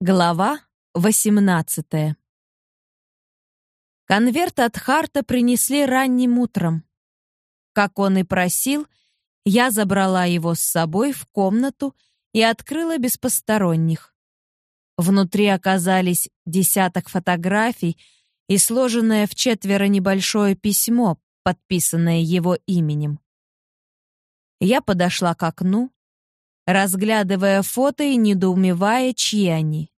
Глава 18 Конверт от Харта принесли ранним утром. Как он и просил, я забрала его с собой в комнату и открыла без посторонних. Внутри оказались десяток фотографий и сложенное в четверо небольшое письмо, подписанное его именем. Я подошла к окну, разглядывая фото и недоумевая, чьи они.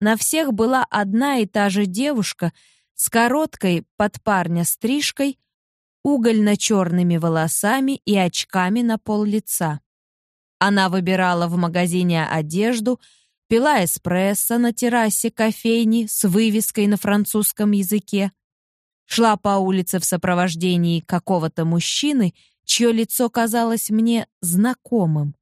На всех была одна и та же девушка с короткой под парня стрижкой, угольно-черными волосами и очками на пол лица. Она выбирала в магазине одежду, пила эспрессо на террасе кофейни с вывеской на французском языке, шла по улице в сопровождении какого-то мужчины, чье лицо казалось мне знакомым.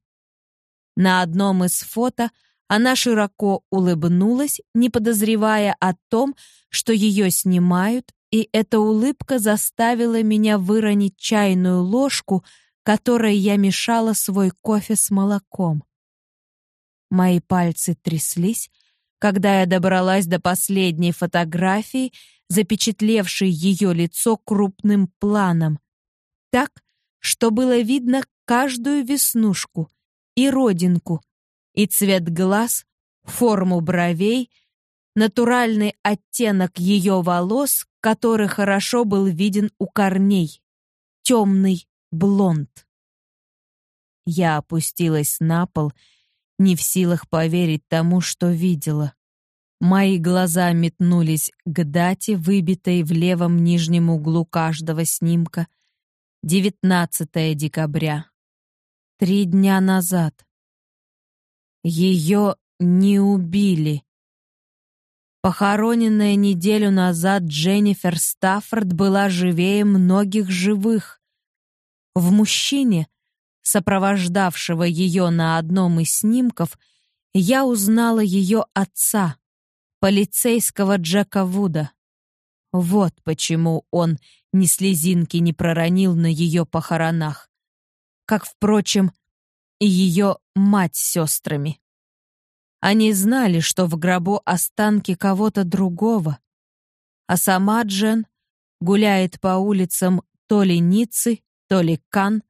На одном из фото она широко улыбнулась, не подозревая о том, что ее снимают, и эта улыбка заставила меня выронить чайную ложку, которой я мешала свой кофе с молоком. Мои пальцы тряслись, когда я добралась до последней фотографии, запечатлевшей ее лицо крупным планом, так, что было видно каждую веснушку, и родинку, и цвет глаз, форму бровей, натуральный оттенок ее волос, который хорошо был виден у корней, темный блонд. Я опустилась на пол, не в силах поверить тому, что видела. Мои глаза метнулись к дате, выбитой в левом нижнем углу каждого снимка. 19 декабря. Три дня назад. Ее не убили. Похороненная неделю назад Дженнифер Стаффорд была живее многих живых. В мужчине, сопровождавшего ее на одном из снимков, я узнала ее отца, полицейского Джека Вуда. Вот почему он ни слезинки не проронил на ее похоронах как, впрочем, и ее мать с сестрами. Они знали, что в гробу останки кого-то другого, а сама Джен гуляет по улицам то ли Ниццы, то ли Кан,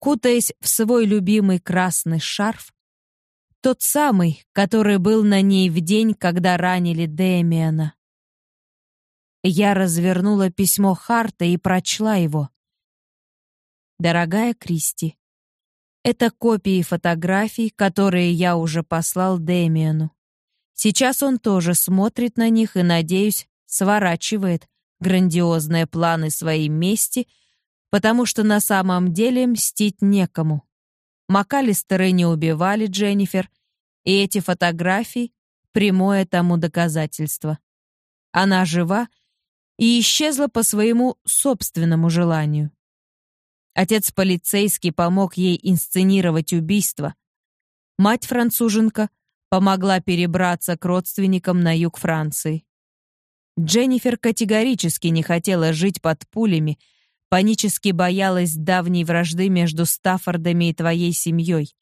кутаясь в свой любимый красный шарф, тот самый, который был на ней в день, когда ранили Дэмиана. Я развернула письмо Харта и прочла его. Дорогая Кристи, это копии фотографий, которые я уже послал Дэмиану. Сейчас он тоже смотрит на них и, надеюсь, сворачивает грандиозные планы своей мести, потому что на самом деле мстить некому. МакАлистеры не убивали Дженнифер, и эти фотографии — прямое тому доказательство. Она жива и исчезла по своему собственному желанию. Отец полицейский помог ей инсценировать убийство. Мать-француженка помогла перебраться к родственникам на юг Франции. Дженнифер категорически не хотела жить под пулями, панически боялась давней вражды между Стаффордами и твоей семьей.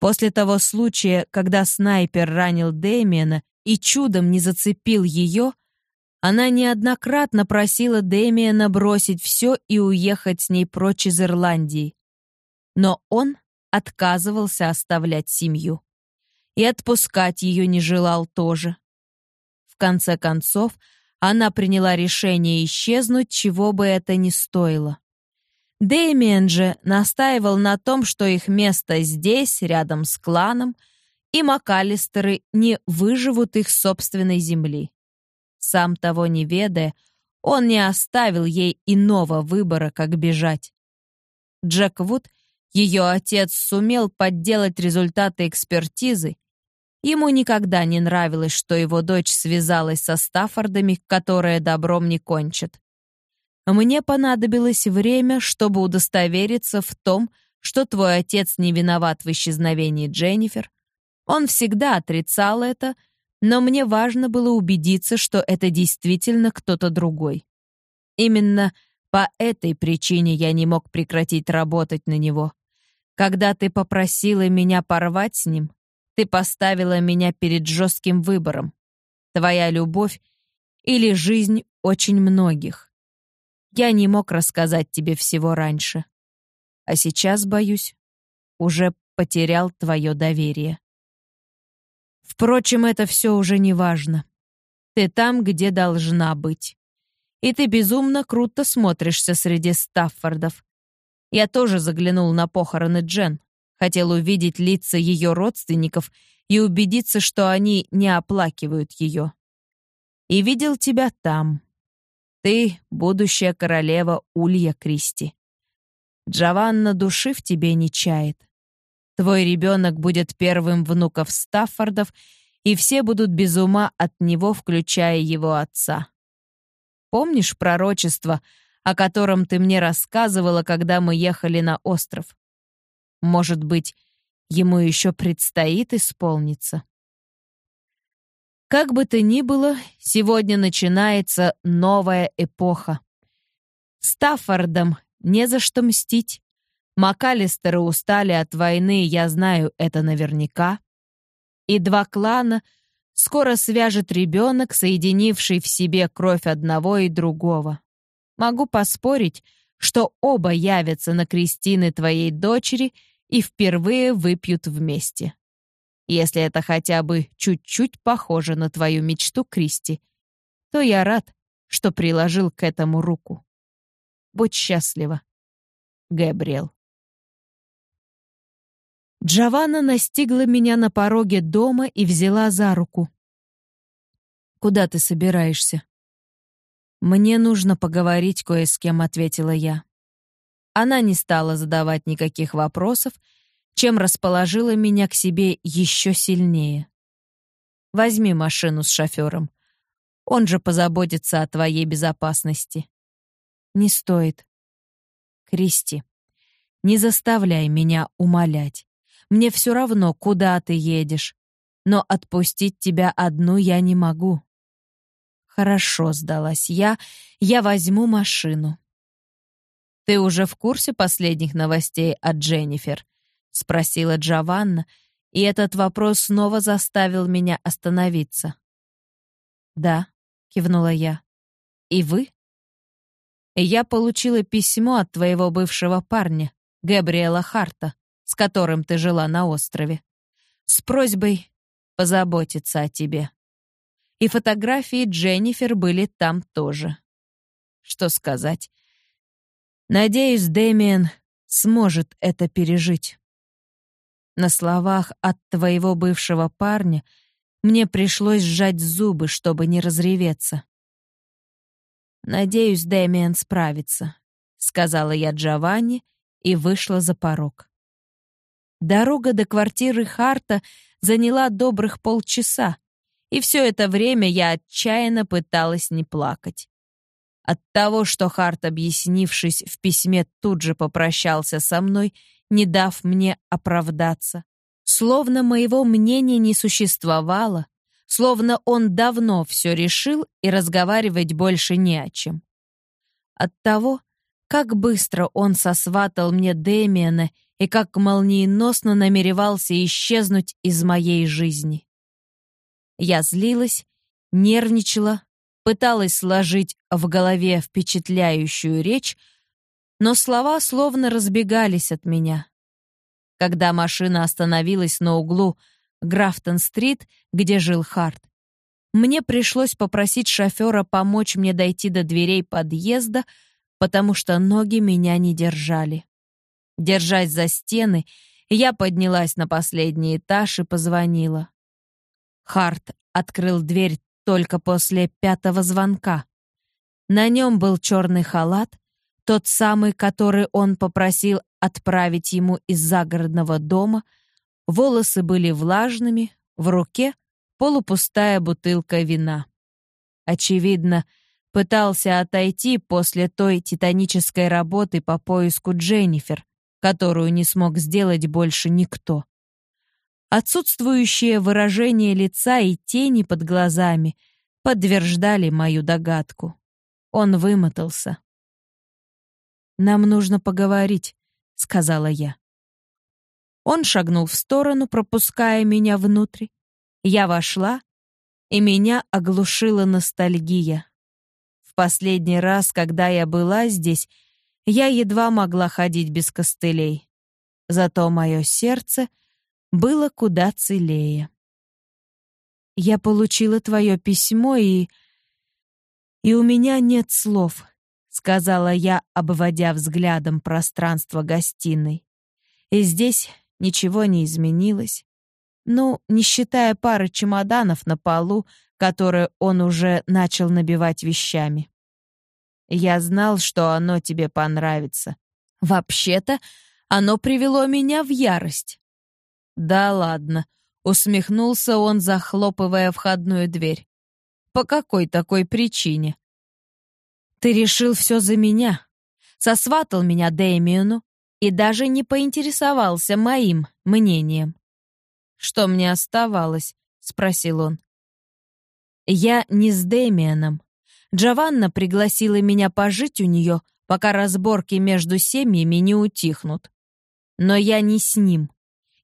После того случая, когда снайпер ранил Дэмиена и чудом не зацепил ее, она неоднократно просила Дэмиена бросить все и уехать с ней прочь из Ирландии. Но он отказывался оставлять семью. И отпускать ее не желал тоже. В конце концов, она приняла решение исчезнуть, чего бы это ни стоило. Дэмиен же настаивал на том, что их место здесь, рядом с кланом, и МакАлистеры не выживут их собственной земли. Сам того не ведая, он не оставил ей иного выбора, как бежать. Джек Вуд, ее отец, сумел подделать результаты экспертизы. Ему никогда не нравилось, что его дочь связалась со Стаффордами, которые добром не кончат. Мне понадобилось время, чтобы удостовериться в том, что твой отец не виноват в исчезновении Дженнифер. Он всегда отрицал это, но мне важно было убедиться, что это действительно кто-то другой. Именно по этой причине я не мог прекратить работать на него. Когда ты попросила меня порвать с ним, Ты поставила меня перед жестким выбором. Твоя любовь или жизнь очень многих. Я не мог рассказать тебе всего раньше. А сейчас, боюсь, уже потерял твое доверие. Впрочем, это все уже не важно. Ты там, где должна быть. И ты безумно круто смотришься среди Стаффордов. Я тоже заглянул на похороны Джен. Хотел увидеть лица ее родственников и убедиться, что они не оплакивают ее. И видел тебя там. Ты — будущая королева Улья Кристи. Джованна души в тебе не чает. Твой ребенок будет первым внуков Стаффордов, и все будут без ума от него, включая его отца. Помнишь пророчество, о котором ты мне рассказывала, когда мы ехали на остров? Может быть, ему еще предстоит исполниться? Как бы то ни было, сегодня начинается новая эпоха. Стаффордам не за что мстить. МакАлистеры устали от войны, я знаю это наверняка. И два клана скоро свяжет ребенок, соединивший в себе кровь одного и другого. Могу поспорить, что оба явятся на крестины твоей дочери и впервые выпьют вместе. Если это хотя бы чуть-чуть похоже на твою мечту, Кристи, то я рад, что приложил к этому руку. Будь счастлива, Габриэл. Джованна настигла меня на пороге дома и взяла за руку. «Куда ты собираешься?» «Мне нужно поговорить кое с кем», — ответила я. Она не стала задавать никаких вопросов, чем расположила меня к себе еще сильнее. «Возьми машину с шофером. Он же позаботится о твоей безопасности». «Не стоит». «Кристи, не заставляй меня умолять. Мне все равно, куда ты едешь. Но отпустить тебя одну я не могу. Хорошо, сдалась я. Я возьму машину. Ты уже в курсе последних новостей от Дженнифер? Спросила Джованна, и этот вопрос снова заставил меня остановиться. Да, кивнула я. И вы? Я получила письмо от твоего бывшего парня, Габриэла Харта с которым ты жила на острове, с просьбой позаботиться о тебе. И фотографии Дженнифер были там тоже. Что сказать? Надеюсь, Дэмиен сможет это пережить. На словах от твоего бывшего парня мне пришлось сжать зубы, чтобы не разреветься. «Надеюсь, Дэмиен справится», — сказала я Джованни и вышла за порог. Дорога до квартиры Харта заняла добрых полчаса, и все это время я отчаянно пыталась не плакать. От того, что Харт, объяснившись в письме, тут же попрощался со мной, не дав мне оправдаться. Словно моего мнения не существовало, словно он давно все решил и разговаривать больше не о чем. От того, как быстро он сосватал мне Дэмиана и как молниеносно намеревался исчезнуть из моей жизни. Я злилась, нервничала, пыталась сложить в голове впечатляющую речь, но слова словно разбегались от меня. Когда машина остановилась на углу Графтон-стрит, где жил Харт, мне пришлось попросить шофера помочь мне дойти до дверей подъезда, потому что ноги меня не держали. Держась за стены, я поднялась на последний этаж и позвонила. Харт открыл дверь только после пятого звонка. На нем был черный халат, тот самый, который он попросил отправить ему из загородного дома. Волосы были влажными, в руке полупустая бутылка вина. Очевидно, пытался отойти после той титанической работы по поиску Дженнифер, которую не смог сделать больше никто. Отсутствующее выражение лица и тени под глазами подтверждали мою догадку. Он вымотался. «Нам нужно поговорить», — сказала я. Он шагнул в сторону, пропуская меня внутрь. Я вошла, и меня оглушила ностальгия. В последний раз, когда я была здесь, я едва могла ходить без костылей. Зато мое сердце было куда целее. Я получила твое письмо, и... И у меня нет слов, сказала я, обводя взглядом пространство гостиной. И здесь ничего не изменилось. Ну, не считая пары чемоданов на полу, которые он уже начал набивать вещами. Я знал, что оно тебе понравится. Вообще-то, оно привело меня в ярость. Да ладно, усмехнулся он, захлопывая входную дверь. По какой такой причине? Ты решил все за меня. Сосватал меня Дэмиону и даже не поинтересовался моим мнением. «Что мне оставалось?» — спросил он. «Я не с Дэмионом. Джованна пригласила меня пожить у нее, пока разборки между семьями не утихнут. Но я не с ним,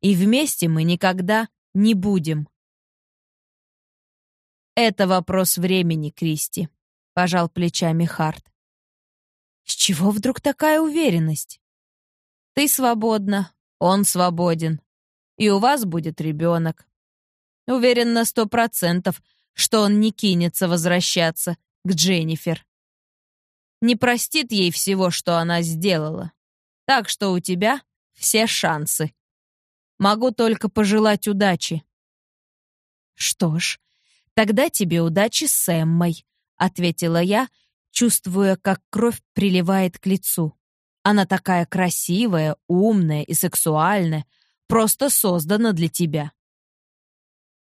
и вместе мы никогда не будем. «Это вопрос времени, Кристи», — пожал плечами Харт. «С чего вдруг такая уверенность?» «Ты свободна, он свободен, и у вас будет ребенок. Уверен на сто процентов, что он не кинется возвращаться, к Дженнифер. Не простит ей всего, что она сделала. Так что у тебя все шансы. Могу только пожелать удачи. Что ж, тогда тебе удачи с Эммой, ответила я, чувствуя, как кровь приливает к лицу. Она такая красивая, умная и сексуальная, просто создана для тебя.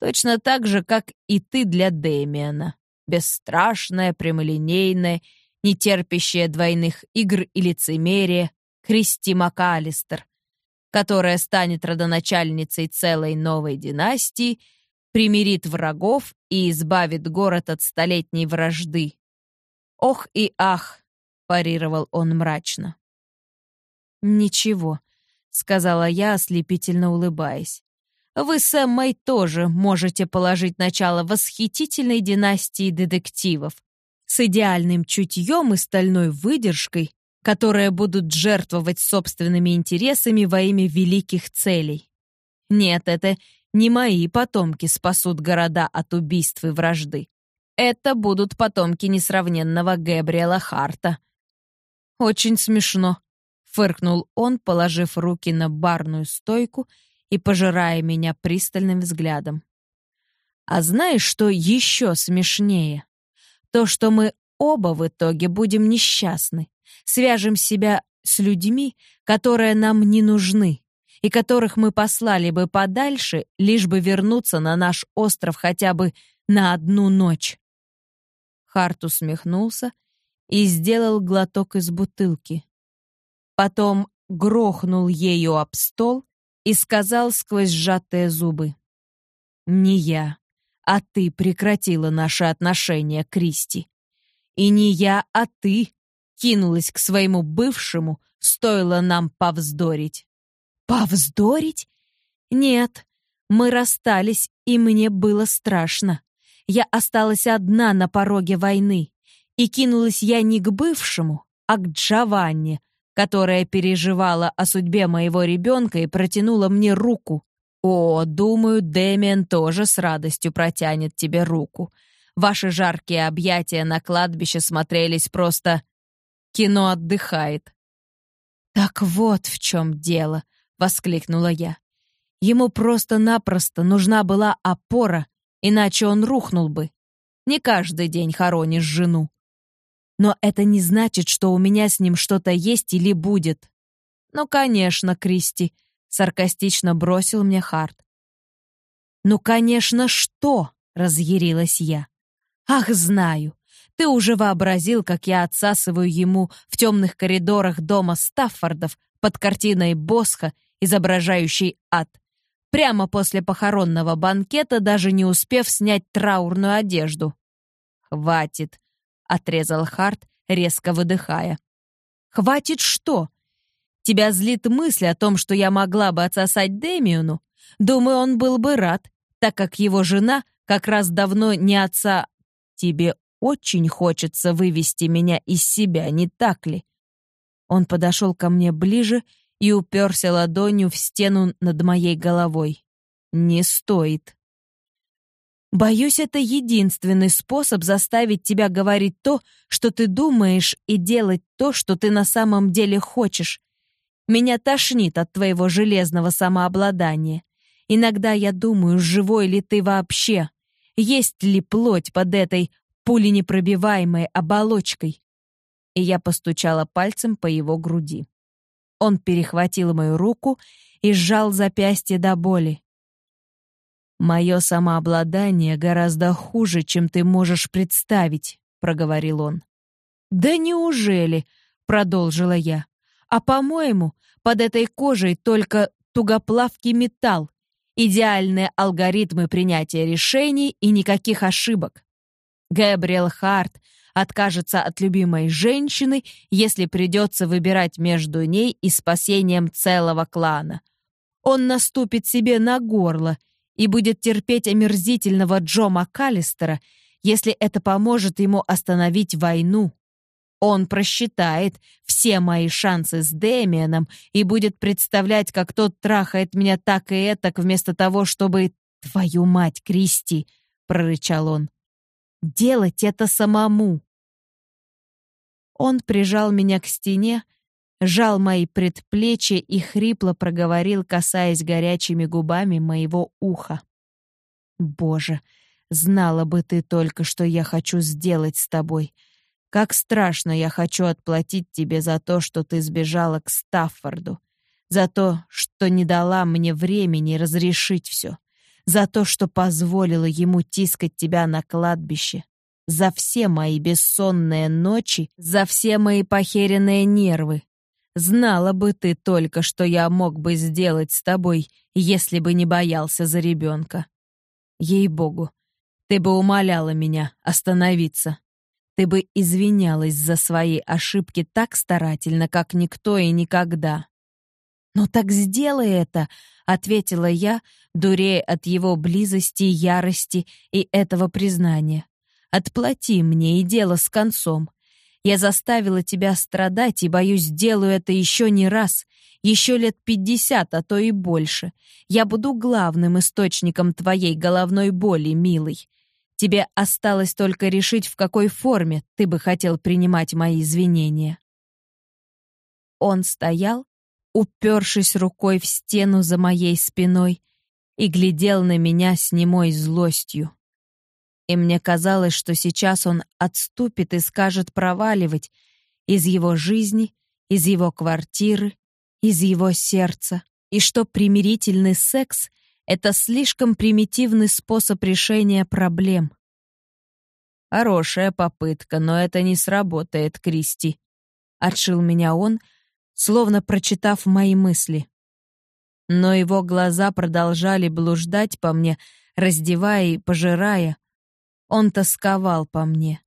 Точно так же, как и ты для Дэмиана бесстрашная, прямолинейная, не терпящая двойных игр и лицемерия, Кристи МакАлистер, которая станет родоначальницей целой новой династии, примирит врагов и избавит город от столетней вражды. «Ох и ах!» — парировал он мрачно. «Ничего», — сказала я, ослепительно улыбаясь вы с Эммой тоже можете положить начало восхитительной династии детективов с идеальным чутьем и стальной выдержкой, которые будут жертвовать собственными интересами во имя великих целей. Нет, это не мои потомки спасут города от убийств и вражды. Это будут потомки несравненного Гэбриэла Харта. Очень смешно, фыркнул он, положив руки на барную стойку и пожирая меня пристальным взглядом. А знаешь, что еще смешнее? То, что мы оба в итоге будем несчастны, свяжем себя с людьми, которые нам не нужны, и которых мы послали бы подальше, лишь бы вернуться на наш остров хотя бы на одну ночь. Харт усмехнулся и сделал глоток из бутылки. Потом грохнул ею об стол и сказал сквозь сжатые зубы. «Не я, а ты прекратила наши отношения, Кристи. И не я, а ты кинулась к своему бывшему, стоило нам повздорить». «Повздорить? Нет, мы расстались, и мне было страшно. Я осталась одна на пороге войны, и кинулась я не к бывшему, а к Джованне, которая переживала о судьбе моего ребенка и протянула мне руку. О, думаю, Дэмиан тоже с радостью протянет тебе руку. Ваши жаркие объятия на кладбище смотрелись просто... Кино отдыхает. «Так вот в чем дело», — воскликнула я. Ему просто-напросто нужна была опора, иначе он рухнул бы. Не каждый день хоронишь жену. Но это не значит, что у меня с ним что-то есть или будет. Ну, конечно, Кристи, саркастично бросил мне Харт. Ну, конечно, что? разъярилась я. Ах, знаю. Ты уже вообразил, как я отсасываю ему в темных коридорах дома Стаффордов под картиной Босха, изображающей ад. Прямо после похоронного банкета, даже не успев снять траурную одежду. Хватит, отрезал Харт, резко выдыхая. Хватит что? Тебя злит мысль о том, что я могла бы отсосать Демиону? Думаю, он был бы рад, так как его жена как раз давно не отца. Тебе очень хочется вывести меня из себя, не так ли? Он подошел ко мне ближе и уперся ладонью в стену над моей головой. Не стоит. Боюсь, это единственный способ заставить тебя говорить то, что ты думаешь, и делать то, что ты на самом деле хочешь. Меня тошнит от твоего железного самообладания. Иногда я думаю, живой ли ты вообще? Есть ли плоть под этой пуленепробиваемой оболочкой? И я постучала пальцем по его груди. Он перехватил мою руку и сжал запястье до боли. «Мое самообладание гораздо хуже, чем ты можешь представить», — проговорил он. «Да неужели?» — продолжила я. «А по-моему, под этой кожей только тугоплавкий металл, идеальные алгоритмы принятия решений и никаких ошибок. Гэбриэл Харт откажется от любимой женщины, если придется выбирать между ней и спасением целого клана. Он наступит себе на горло — и будет терпеть омерзительного Джо МакКаллистера, если это поможет ему остановить войну. Он просчитает все мои шансы с Дэмианом и будет представлять, как тот трахает меня так и этак, вместо того, чтобы... «Твою мать, Кристи!» — прорычал он. «Делать это самому!» Он прижал меня к стене, жал мои предплечья и хрипло проговорил, касаясь горячими губами моего уха. «Боже, знала бы ты только, что я хочу сделать с тобой. Как страшно я хочу отплатить тебе за то, что ты сбежала к Стаффорду, за то, что не дала мне времени разрешить все, за то, что позволила ему тискать тебя на кладбище, за все мои бессонные ночи, за все мои похеренные нервы, Знала бы ты только, что я мог бы сделать с тобой, если бы не боялся за ребенка. Ей-богу, ты бы умоляла меня остановиться. Ты бы извинялась за свои ошибки так старательно, как никто и никогда. «Ну так сделай это», — ответила я, дурея от его близости, ярости и этого признания. «Отплати мне, и дело с концом. Я заставила тебя страдать и, боюсь, сделаю это еще не раз, еще лет пятьдесят, а то и больше. Я буду главным источником твоей головной боли, милый. Тебе осталось только решить, в какой форме ты бы хотел принимать мои извинения». Он стоял, упершись рукой в стену за моей спиной, и глядел на меня с немой злостью и мне казалось, что сейчас он отступит и скажет проваливать из его жизни, из его квартиры, из его сердца, и что примирительный секс — это слишком примитивный способ решения проблем. «Хорошая попытка, но это не сработает, Кристи», — отшил меня он, словно прочитав мои мысли. Но его глаза продолжали блуждать по мне, раздевая и пожирая, он тосковал по мне.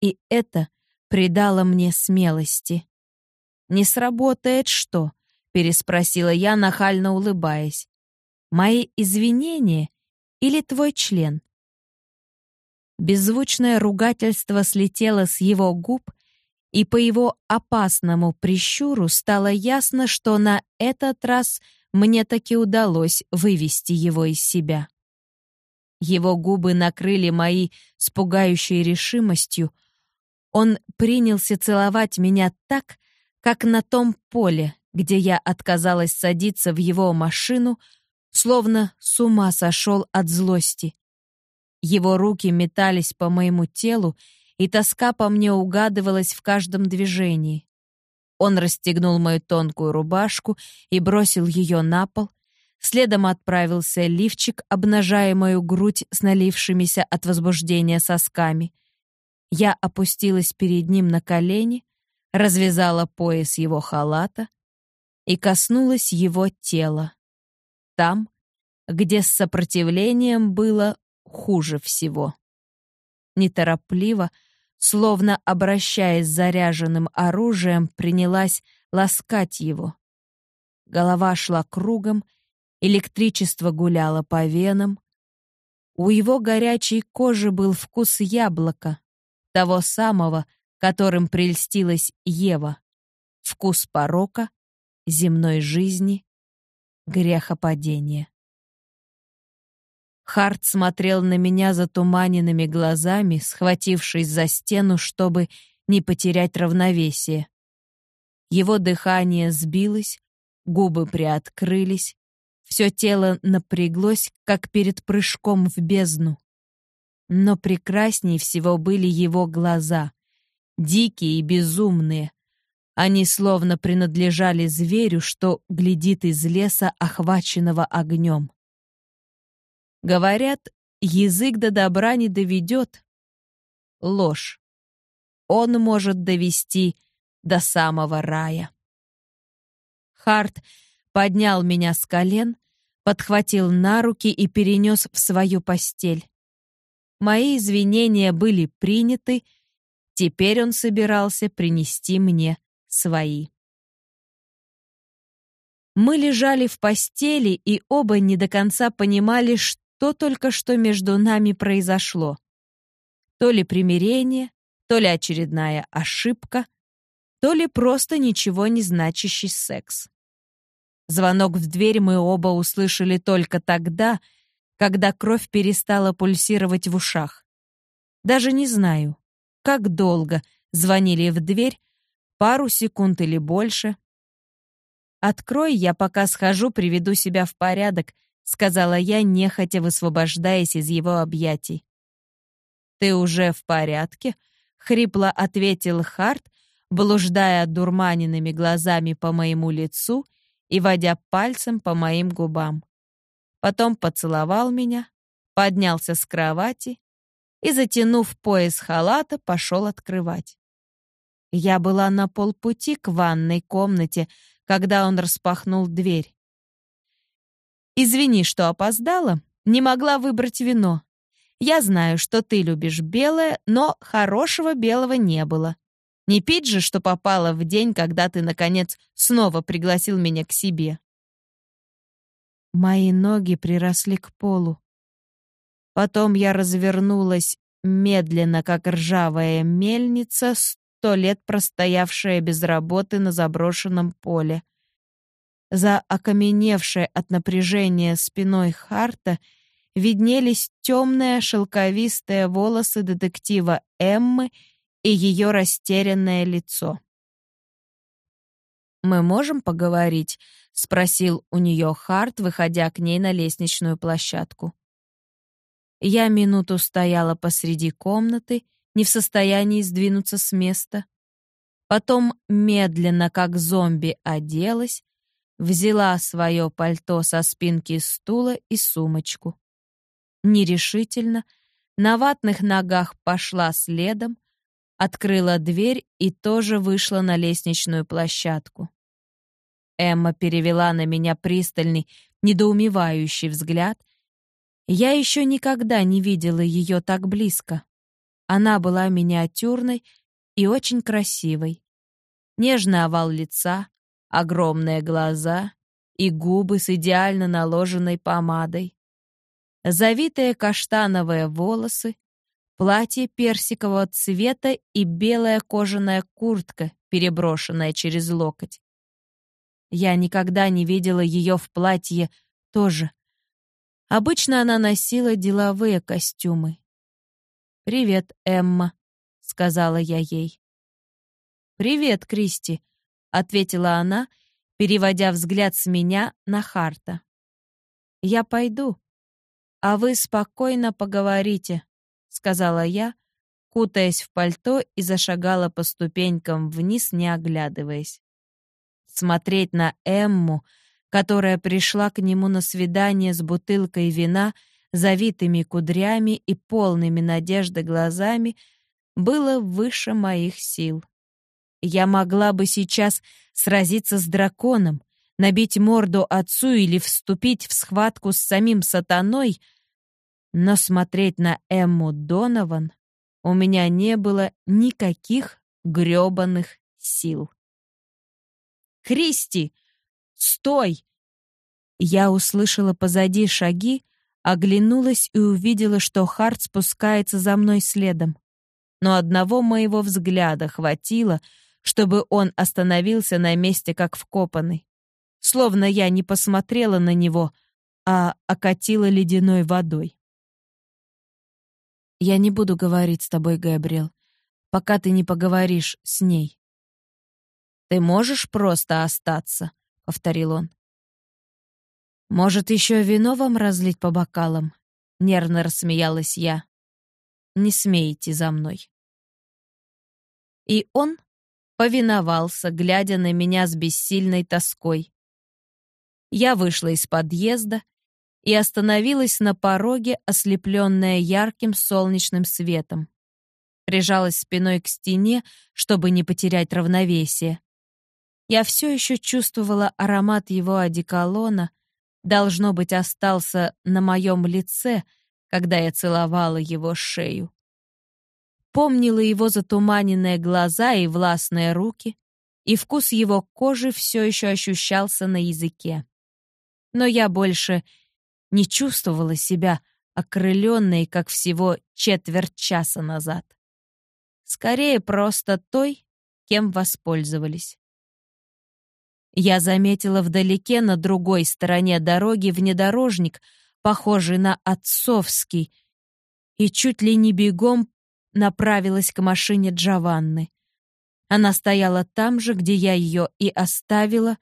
И это придало мне смелости. «Не сработает что?» — переспросила я, нахально улыбаясь. «Мои извинения или твой член?» Беззвучное ругательство слетело с его губ, и по его опасному прищуру стало ясно, что на этот раз мне таки удалось вывести его из себя. Его губы накрыли мои с пугающей решимостью. Он принялся целовать меня так, как на том поле, где я отказалась садиться в его машину, словно с ума сошел от злости. Его руки метались по моему телу, и тоска по мне угадывалась в каждом движении. Он расстегнул мою тонкую рубашку и бросил ее на пол, Следом отправился лифчик, обнажая мою грудь с налившимися от возбуждения сосками. Я опустилась перед ним на колени, развязала пояс его халата и коснулась его тела. Там, где с сопротивлением было хуже всего. Неторопливо, словно обращаясь заряженным оружием, принялась ласкать его. Голова шла кругом, электричество гуляло по венам. У его горячей кожи был вкус яблока, того самого, которым прельстилась Ева. Вкус порока, земной жизни, грехопадения. Харт смотрел на меня затуманенными глазами, схватившись за стену, чтобы не потерять равновесие. Его дыхание сбилось, губы приоткрылись, все тело напряглось, как перед прыжком в бездну. Но прекрасней всего были его глаза, дикие и безумные. Они словно принадлежали зверю, что глядит из леса, охваченного огнем. Говорят, язык до добра не доведет. Ложь. Он может довести до самого рая. Харт поднял меня с колен, подхватил на руки и перенес в свою постель. Мои извинения были приняты, теперь он собирался принести мне свои. Мы лежали в постели и оба не до конца понимали, что только что между нами произошло. То ли примирение, то ли очередная ошибка, то ли просто ничего не значащий секс. Звонок в дверь мы оба услышали только тогда, когда кровь перестала пульсировать в ушах. Даже не знаю, как долго звонили в дверь, пару секунд или больше. «Открой, я пока схожу, приведу себя в порядок», сказала я, нехотя высвобождаясь из его объятий. «Ты уже в порядке?» — хрипло ответил Харт, блуждая дурманенными глазами по моему лицу и водя пальцем по моим губам. Потом поцеловал меня, поднялся с кровати и, затянув пояс халата, пошел открывать. Я была на полпути к ванной комнате, когда он распахнул дверь. «Извини, что опоздала, не могла выбрать вино. Я знаю, что ты любишь белое, но хорошего белого не было. Не пить же, что попало в день, когда ты, наконец, снова пригласил меня к себе. Мои ноги приросли к полу. Потом я развернулась медленно, как ржавая мельница, сто лет простоявшая без работы на заброшенном поле. За окаменевшей от напряжения спиной Харта виднелись темные шелковистые волосы детектива Эммы и ее растерянное лицо. «Мы можем поговорить?» — спросил у нее Харт, выходя к ней на лестничную площадку. Я минуту стояла посреди комнаты, не в состоянии сдвинуться с места. Потом медленно, как зомби, оделась, взяла свое пальто со спинки стула и сумочку. Нерешительно, на ватных ногах пошла следом, открыла дверь и тоже вышла на лестничную площадку. Эмма перевела на меня пристальный, недоумевающий взгляд. Я еще никогда не видела ее так близко. Она была миниатюрной и очень красивой. Нежный овал лица, огромные глаза и губы с идеально наложенной помадой. Завитые каштановые волосы, платье персикового цвета и белая кожаная куртка, переброшенная через локоть. Я никогда не видела ее в платье тоже. Обычно она носила деловые костюмы. «Привет, Эмма», — сказала я ей. «Привет, Кристи», — ответила она, переводя взгляд с меня на Харта. «Я пойду, а вы спокойно поговорите», сказала я, кутаясь в пальто и зашагала по ступенькам вниз, не оглядываясь. Смотреть на Эмму, которая пришла к нему на свидание с бутылкой вина, завитыми кудрями и полными надежды глазами, было выше моих сил. Я могла бы сейчас сразиться с драконом, набить морду отцу или вступить в схватку с самим сатаной — но смотреть на Эмму Донован у меня не было никаких грёбаных сил. Кристи! Стой!» Я услышала позади шаги, оглянулась и увидела, что Харт спускается за мной следом. Но одного моего взгляда хватило, чтобы он остановился на месте как вкопанный. Словно я не посмотрела на него, а окатила ледяной водой. «Я не буду говорить с тобой, Габриэл, пока ты не поговоришь с ней». «Ты можешь просто остаться?» — повторил он. «Может, еще вино вам разлить по бокалам?» — нервно рассмеялась я. «Не смейте за мной». И он повиновался, глядя на меня с бессильной тоской. Я вышла из подъезда и остановилась на пороге, ослепленная ярким солнечным светом. Прижалась спиной к стене, чтобы не потерять равновесие. Я все еще чувствовала аромат его одеколона — должно быть, остался на моем лице, когда я целовала его шею. Помнила его затуманенные глаза и властные руки, и вкус его кожи все еще ощущался на языке. Но я больше не чувствовала себя окрыленной, как всего четверть часа назад. Скорее, просто той, кем воспользовались. Я заметила вдалеке на другой стороне дороги внедорожник, похожий на отцовский, и чуть ли не бегом направилась к машине Джованны. Она стояла там же, где я ее и оставила.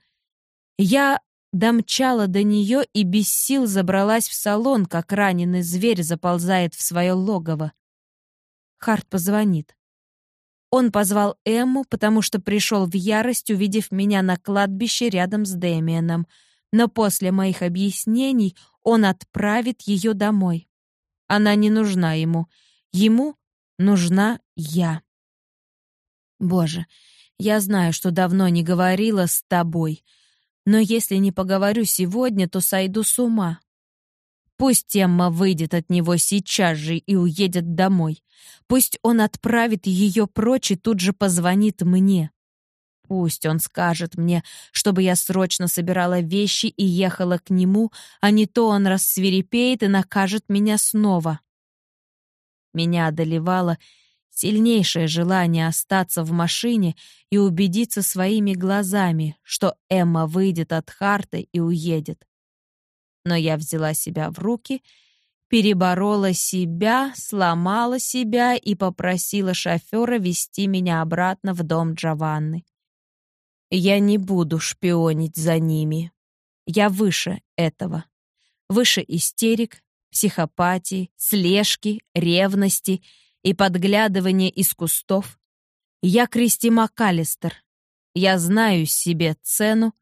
Я домчала до нее и без сил забралась в салон, как раненый зверь заползает в свое логово. Харт позвонит. Он позвал Эмму, потому что пришел в ярость, увидев меня на кладбище рядом с Дэмианом. Но после моих объяснений он отправит ее домой. Она не нужна ему. Ему нужна я. Боже, я знаю, что давно не говорила с тобой, но если не поговорю сегодня, то сойду с ума. Пусть Эмма выйдет от него сейчас же и уедет домой. Пусть он отправит ее прочь и тут же позвонит мне. Пусть он скажет мне, чтобы я срочно собирала вещи и ехала к нему, а не то он рассверепеет и накажет меня снова. Меня одолевало сильнейшее желание остаться в машине и убедиться своими глазами, что Эмма выйдет от Харта и уедет. Но я взяла себя в руки, переборола себя, сломала себя и попросила шофера вести меня обратно в дом Джованны. Я не буду шпионить за ними. Я выше этого. Выше истерик, психопатии, слежки, ревности и подглядывания из кустов. Я Кристи МакАлистер. Я знаю себе цену,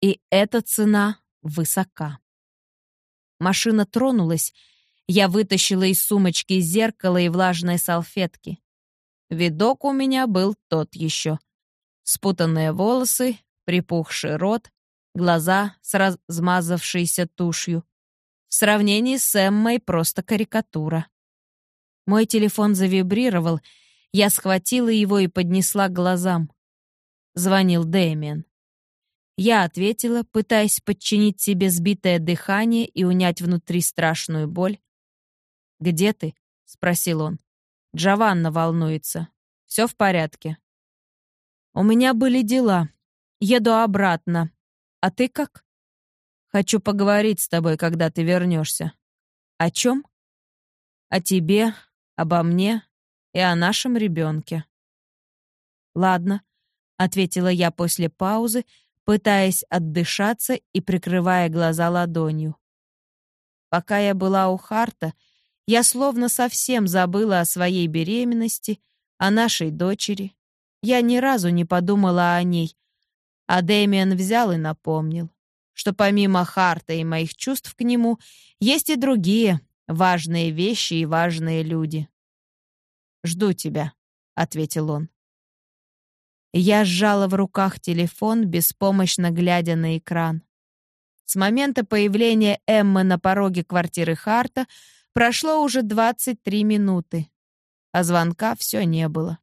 и эта цена высока. Машина тронулась. Я вытащила из сумочки зеркало и влажные салфетки. Видок у меня был тот еще. Спутанные волосы, припухший рот, глаза с размазавшейся тушью. В сравнении с Эммой просто карикатура. Мой телефон завибрировал, я схватила его и поднесла к глазам. Звонил Дэмиан. Я ответила, пытаясь подчинить себе сбитое дыхание и унять внутри страшную боль. «Где ты?» — спросил он. «Джованна волнуется. Все в порядке?» «У меня были дела. Еду обратно. А ты как?» «Хочу поговорить с тобой, когда ты вернешься». «О чем?» «О тебе, обо мне и о нашем ребенке». «Ладно», — ответила я после паузы, пытаясь отдышаться и прикрывая глаза ладонью. Пока я была у Харта, я словно совсем забыла о своей беременности, о нашей дочери. Я ни разу не подумала о ней, а Дэмиан взял и напомнил, что помимо Харта и моих чувств к нему, есть и другие важные вещи и важные люди. «Жду тебя», — ответил он. Я сжала в руках телефон, беспомощно глядя на экран. С момента появления Эммы на пороге квартиры Харта прошло уже 23 минуты, а звонка все не было.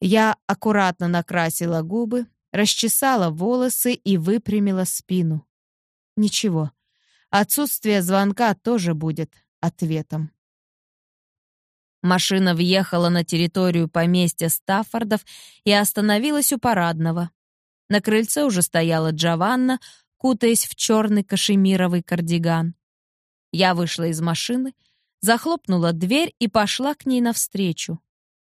Я аккуратно накрасила губы, расчесала волосы и выпрямила спину. Ничего, отсутствие звонка тоже будет ответом. Машина въехала на территорию поместья Стаффордов и остановилась у парадного. На крыльце уже стояла Джованна, кутаясь в черный кашемировый кардиган. Я вышла из машины, захлопнула дверь и пошла к ней навстречу.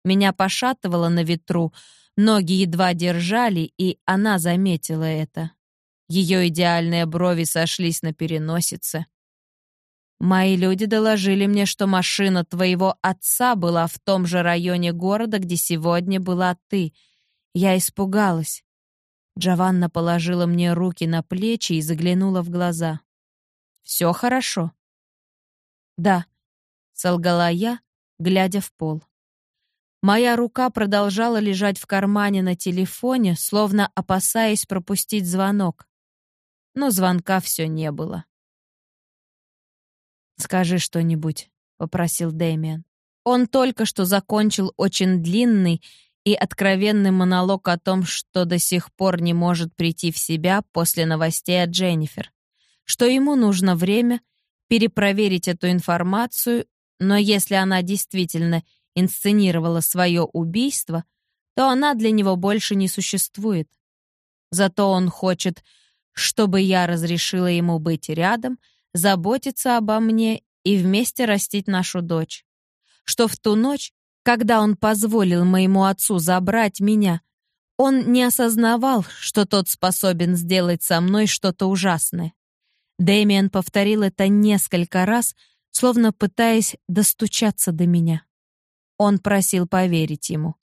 Меня пошатывало на ветру, ноги едва держали, и она заметила это. Ее идеальные брови сошлись на переносице. Мои люди доложили мне, что машина твоего отца была в том же районе города, где сегодня была ты. Я испугалась. Джованна положила мне руки на плечи и заглянула в глаза. «Все хорошо?» «Да», — солгала я, глядя в пол. Моя рука продолжала лежать в кармане на телефоне, словно опасаясь пропустить звонок. Но звонка все не было. «Скажи что-нибудь», — попросил Дэмиан. Он только что закончил очень длинный и откровенный монолог о том, что до сих пор не может прийти в себя после новостей от Дженнифер, что ему нужно время перепроверить эту информацию, но если она действительно инсценировала свое убийство, то она для него больше не существует. Зато он хочет, чтобы я разрешила ему быть рядом — заботиться обо мне и вместе растить нашу дочь. Что в ту ночь, когда он позволил моему отцу забрать меня, он не осознавал, что тот способен сделать со мной что-то ужасное. Дэмиан повторил это несколько раз, словно пытаясь достучаться до меня. Он просил поверить ему.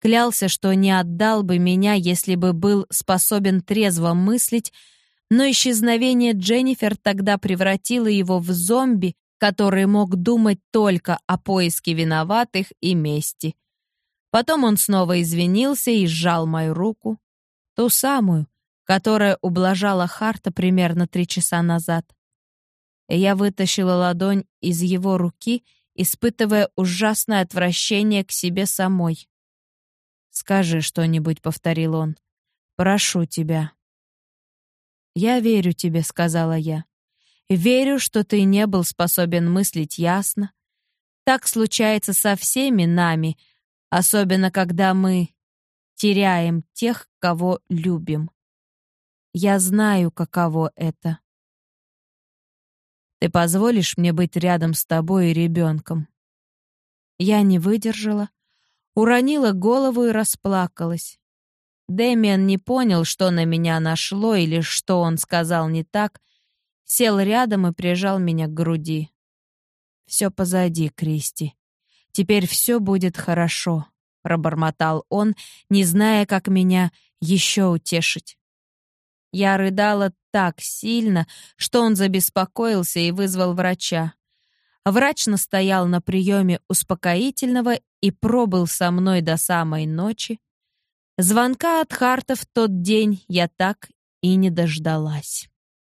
Клялся, что не отдал бы меня, если бы был способен трезво мыслить, но исчезновение Дженнифер тогда превратило его в зомби, который мог думать только о поиске виноватых и мести. Потом он снова извинился и сжал мою руку, ту самую, которая ублажала Харта примерно три часа назад. Я вытащила ладонь из его руки, испытывая ужасное отвращение к себе самой. «Скажи что-нибудь», — повторил он. «Прошу тебя». «Я верю тебе», — сказала я. «Верю, что ты не был способен мыслить ясно. Так случается со всеми нами, особенно когда мы теряем тех, кого любим. Я знаю, каково это. Ты позволишь мне быть рядом с тобой и ребенком?» Я не выдержала, уронила голову и расплакалась. Дэмиан не понял, что на меня нашло или что он сказал не так, сел рядом и прижал меня к груди. «Все позади, Кристи. Теперь все будет хорошо», — пробормотал он, не зная, как меня еще утешить. Я рыдала так сильно, что он забеспокоился и вызвал врача. Врач настоял на приеме успокоительного и пробыл со мной до самой ночи, Звонка от Харта в тот день я так и не дождалась.